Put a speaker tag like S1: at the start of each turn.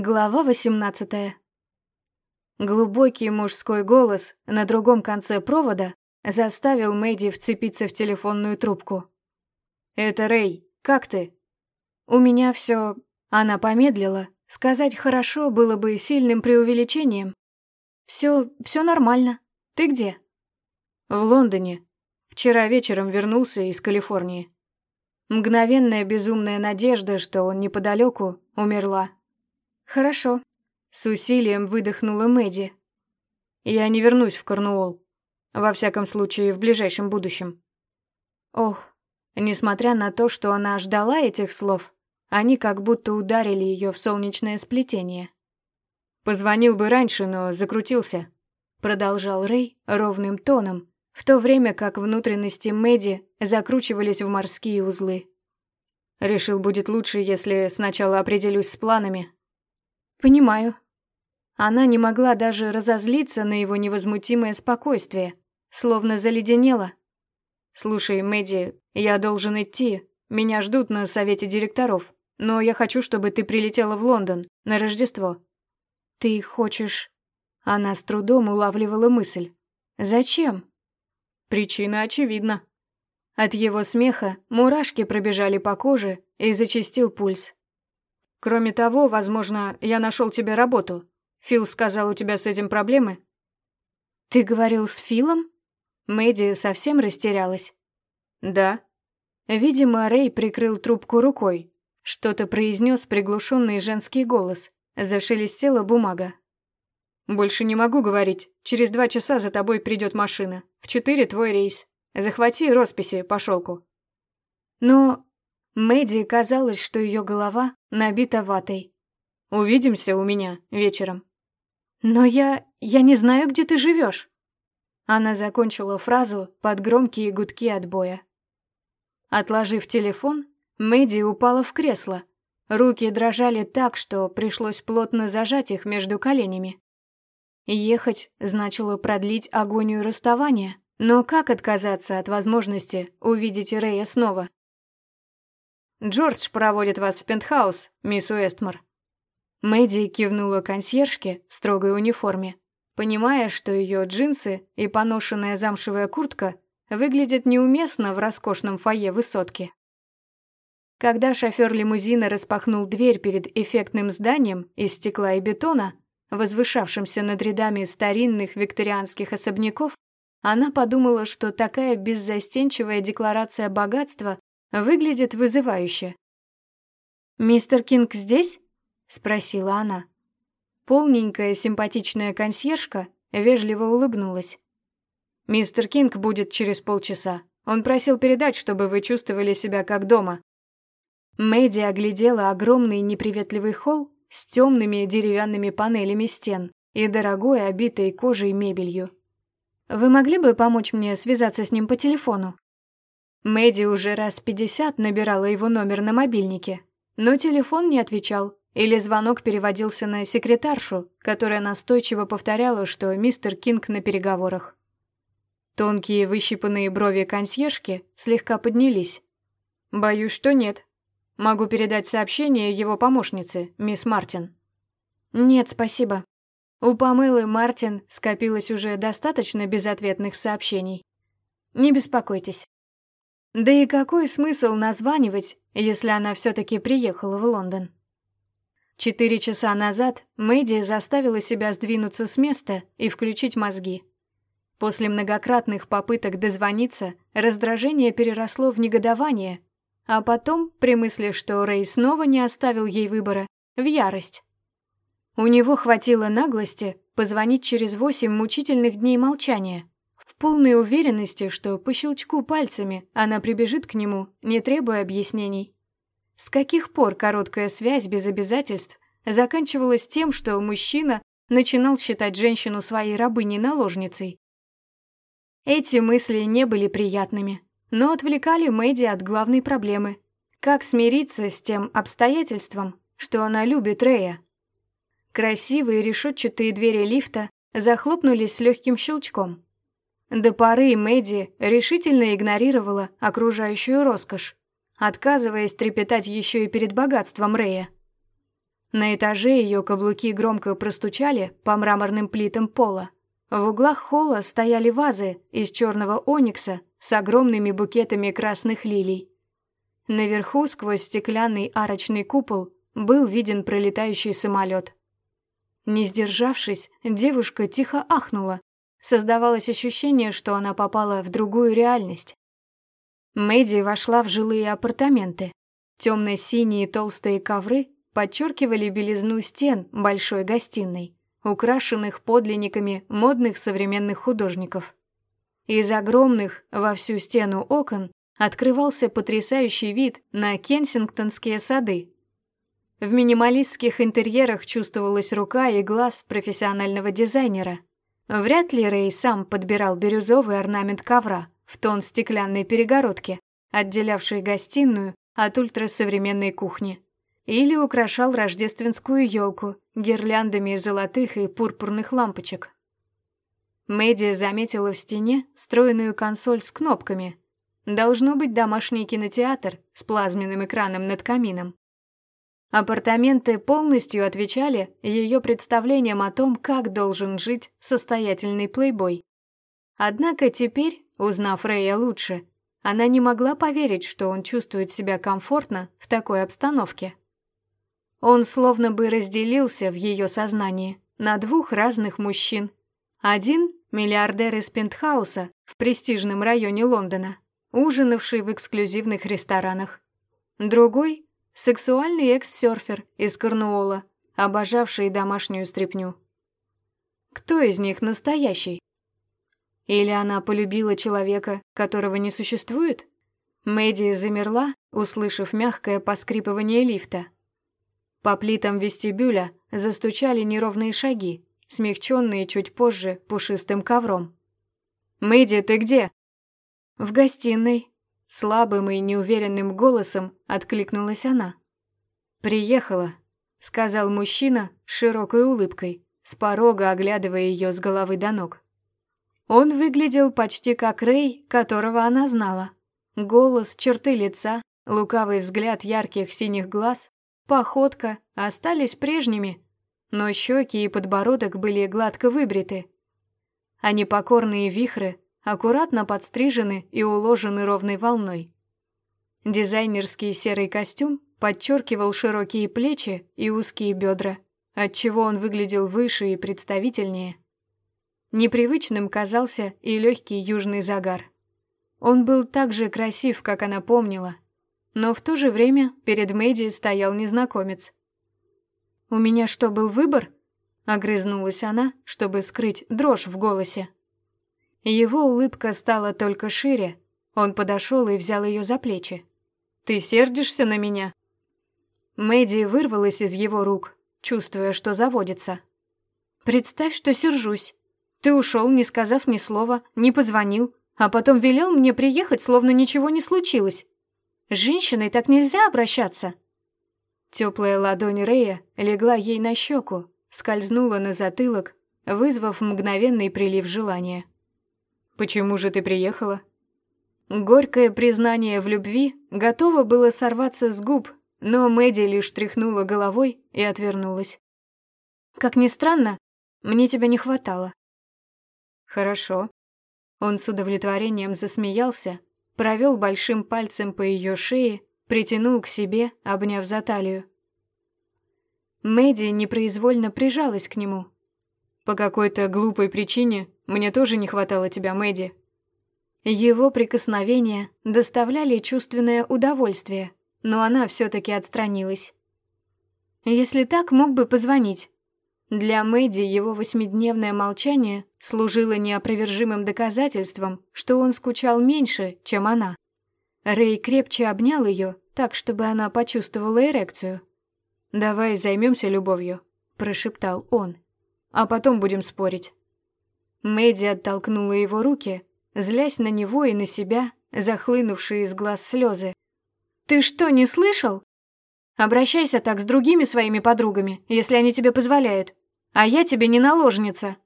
S1: Глава 18 Глубокий мужской голос на другом конце провода заставил Мэдди вцепиться в телефонную трубку. «Это Рэй, как ты?» «У меня все...» Она помедлила. Сказать «хорошо» было бы сильным преувеличением. Все, все нормально. Ты где?»
S2: «В Лондоне. Вчера вечером вернулся из Калифорнии».
S1: Мгновенная безумная надежда, что он неподалеку, умерла. «Хорошо», — с усилием выдохнула Мэдди. «Я не вернусь в Корнуолл. Во всяком случае, в ближайшем будущем». Ох, несмотря на то, что она ждала этих слов, они как будто ударили ее в солнечное сплетение.
S2: «Позвонил бы раньше, но закрутился», — продолжал Рэй ровным тоном, в то время как внутренности Мэдди закручивались в морские узлы. «Решил, будет лучше, если сначала определюсь с планами,
S1: «Понимаю». Она не могла даже разозлиться на его невозмутимое спокойствие, словно заледенела.
S2: «Слушай, Мэдди, я должен идти. Меня ждут на совете директоров, но я хочу, чтобы ты прилетела в Лондон на Рождество».
S1: «Ты хочешь...» Она с трудом улавливала мысль. «Зачем?»
S2: «Причина очевидна».
S1: От его смеха мурашки пробежали по коже и зачастил пульс.
S2: Кроме того, возможно, я нашел тебе работу. Фил сказал, у тебя с этим проблемы?»
S1: «Ты говорил с Филом?» Мэдди совсем растерялась.
S2: «Да».
S1: Видимо, Рэй прикрыл трубку рукой. Что-то произнес приглушенный женский голос. Зашелестела бумага.
S2: «Больше не могу говорить. Через два часа за тобой придет машина. В четыре твой рейс. Захвати росписи по шелку».
S1: «Но Мэдди казалось, что ее голова набита ватой.
S2: «Увидимся у меня вечером».
S1: «Но я... я не знаю, где ты живешь. Она закончила фразу под громкие гудки отбоя. Отложив телефон, Мэдди упала в кресло. Руки дрожали так, что пришлось плотно зажать их между коленями. Ехать значило продлить агонию расставания, но как отказаться от возможности увидеть Рэя снова?
S2: Джордж проводит вас в пентхаус, мисс Уэстмор».
S1: Мэдди кивнула консьержке в строгой униформе, понимая, что ее джинсы и поношенная замшевая куртка выглядят неуместно в роскошном фойе высотки. Когда шофер лимузина распахнул дверь перед эффектным зданием из стекла и бетона, возвышавшимся над рядами старинных викторианских особняков, она подумала, что такая беззастенчивая декларация богатства Выглядит вызывающе. «Мистер Кинг здесь?» — спросила она. Полненькая симпатичная консьержка вежливо улыбнулась.
S2: «Мистер Кинг будет через полчаса. Он просил передать, чтобы вы чувствовали себя как дома».
S1: Мэдди оглядела огромный неприветливый холл с темными деревянными панелями стен и дорогой обитой кожей мебелью. «Вы могли бы помочь мне связаться с ним по телефону?» Мэдди уже раз пятьдесят набирала его номер на мобильнике, но телефон не отвечал, или звонок переводился на секретаршу, которая настойчиво повторяла, что мистер Кинг на переговорах. Тонкие выщипанные брови консьержки слегка поднялись.
S2: «Боюсь, что нет. Могу передать сообщение его помощнице, мисс Мартин».
S1: «Нет, спасибо. У Памелы Мартин скопилось уже достаточно безответных сообщений. Не беспокойтесь, да и какой смысл названивать, если она все-таки приехала в Лондон? Четыре часа назад Мэдди заставила себя сдвинуться с места и включить мозги. После многократных попыток дозвониться, раздражение переросло в негодование, а потом, при мысли, что Рэй снова не оставил ей выбора, в ярость. У него хватило наглости позвонить через восемь мучительных дней молчания, полной уверенности, что по щелчку пальцами она прибежит к нему, не требуя объяснений. С каких пор короткая связь без обязательств заканчивалась тем, что мужчина начинал считать женщину своей рабыней-наложницей? Эти мысли не были приятными, но отвлекали Мэдди от главной проблемы. Как смириться с тем обстоятельством, что она любит Рея? Красивые решетчатые двери лифта захлопнулись с легким щелчком. До поры Мэдди решительно игнорировала окружающую роскошь, отказываясь трепетать еще и перед богатством Рэя. На этаже ее каблуки громко простучали по мраморным плитам пола. В углах холла стояли вазы из черного оникса с огромными букетами красных лилий. Наверху, сквозь стеклянный арочный купол, был виден пролетающий самолет. Не сдержавшись, девушка тихо ахнула. Создавалось ощущение, что она попала в другую реальность. Мэдди вошла в жилые апартаменты. Темно-синие толстые ковры подчеркивали белизну стен большой гостиной, украшенных подлинниками модных современных художников. Из огромных во всю стену окон открывался потрясающий вид на Кенсингтонские сады, в минималистских интерьерах чувствовалась рука и глаз профессионального дизайнера. Вряд ли Рэй сам подбирал бирюзовый орнамент ковра в тон стеклянной перегородки, отделявшей гостиную от ультрасовременной кухни. Или украшал рождественскую елку гирляндами из золотых и пурпурных лампочек. Мэдди заметила в стене встроенную консоль с кнопками. Должно быть домашний кинотеатр с плазменным экраном над камином. Апартаменты полностью отвечали ее представлениям о том, как должен жить состоятельный плейбой. Однако теперь, узнав Рэя лучше, она не могла поверить, что он чувствует себя комфортно в такой обстановке. Он словно бы разделился в ее сознании на двух разных мужчин. Один — миллиардер из пентхауса в престижном районе Лондона, ужинавший в эксклюзивных ресторанах. Другой Сексуальный экс-серфер из Корнуола, обожавший домашнюю стряпню. Кто из них настоящий? Или она полюбила человека, которого не существует? Мэдди замерла, услышав мягкое поскрипывание лифта. По плитам вестибюля застучали неровные шаги, смягченные чуть позже пушистым ковром. «Мэдди, ты где?» «В гостиной», Слабым и неуверенным голосом откликнулась она. «Приехала», — сказал мужчина с широкой улыбкой, с порога оглядывая ее с головы до ног. Он выглядел почти как Рэй, которого она знала. Голос, черты лица, лукавый взгляд ярких синих глаз, походка остались прежними, но щеки и подбородок были гладко выбриты. А непокорные вихры аккуратно подстрижены и уложены ровной волной. Дизайнерский серый костюм подчеркивал широкие плечи и узкие бедра, отчего он выглядел выше и представительнее. Непривычным казался и легкий южный загар. Он был так же красив, как она помнила, но в то же время перед Мэдди стоял незнакомец. «У меня что, был выбор?» — огрызнулась она, чтобы скрыть дрожь в голосе. Его улыбка стала только шире. Он подошел и взял ее за плечи. «Ты сердишься на меня?» Мэдди вырвалась из его рук, чувствуя, что заводится. «Представь, что сержусь. Ты ушел, не сказав ни слова, не позвонил, а потом велел мне приехать, словно ничего не случилось. С женщиной так нельзя обращаться». Теплая ладонь Рея легла ей на щеку, скользнула на затылок, вызвав мгновенный прилив желания. «Почему же ты приехала?» Горькое признание в любви готово было сорваться с губ, но Мэдди лишь тряхнула головой и отвернулась. «Как ни странно, мне тебя не хватало». «Хорошо». Он с удовлетворением засмеялся, провел большим пальцем по ее шее, притянул к себе, обняв за талию. Мэдди непроизвольно прижалась к нему. По какой-то глупой причине мне тоже не хватало тебя, Мэдди». Его прикосновения доставляли чувственное удовольствие, но она все-таки отстранилась. «Если так, мог бы позвонить». Для Мэдди его восьмидневное молчание служило неопровержимым доказательством, что он скучал меньше, чем она. Рэй крепче обнял ее, так, чтобы она почувствовала эрекцию. «Давай займемся любовью», — прошептал он. «А потом будем спорить». Мэдди оттолкнула его руки, злясь на него и на себя, захлынувшие из глаз слезы. «Ты что, не слышал? Обращайся так с другими своими подругами, если они тебе позволяют. А я тебе не наложница».